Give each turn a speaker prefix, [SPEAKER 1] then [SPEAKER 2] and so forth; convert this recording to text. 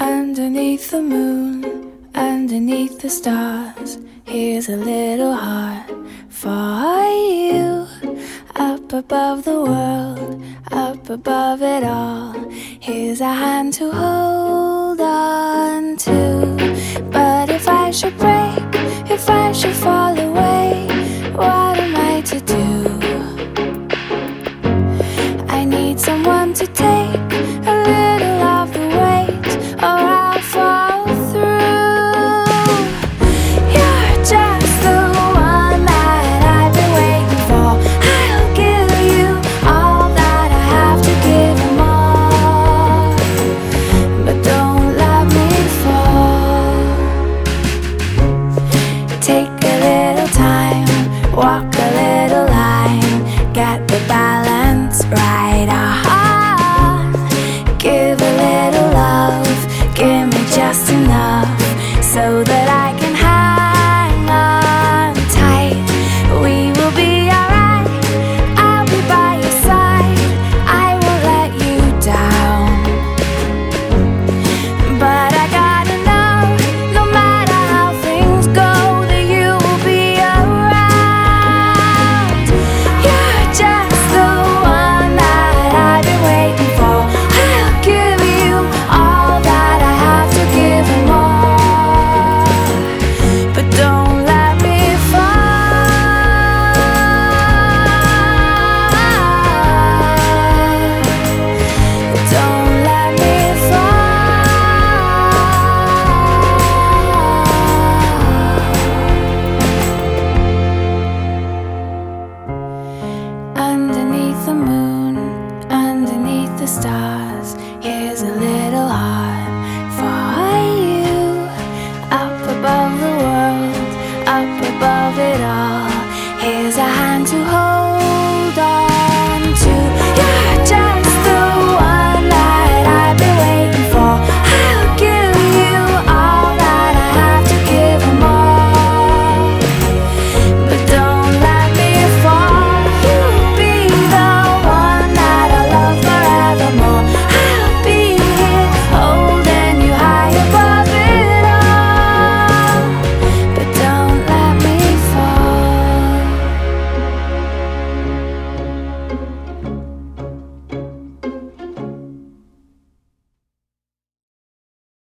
[SPEAKER 1] Underneath the moon, underneath the stars, here's a little heart for you. Up above the world, up above it all, here's a hand to hold on to. But if I should break, if I should fall away, what am I to do? I need someone to take Take Here's a little heart for you. Up above the world, up above it.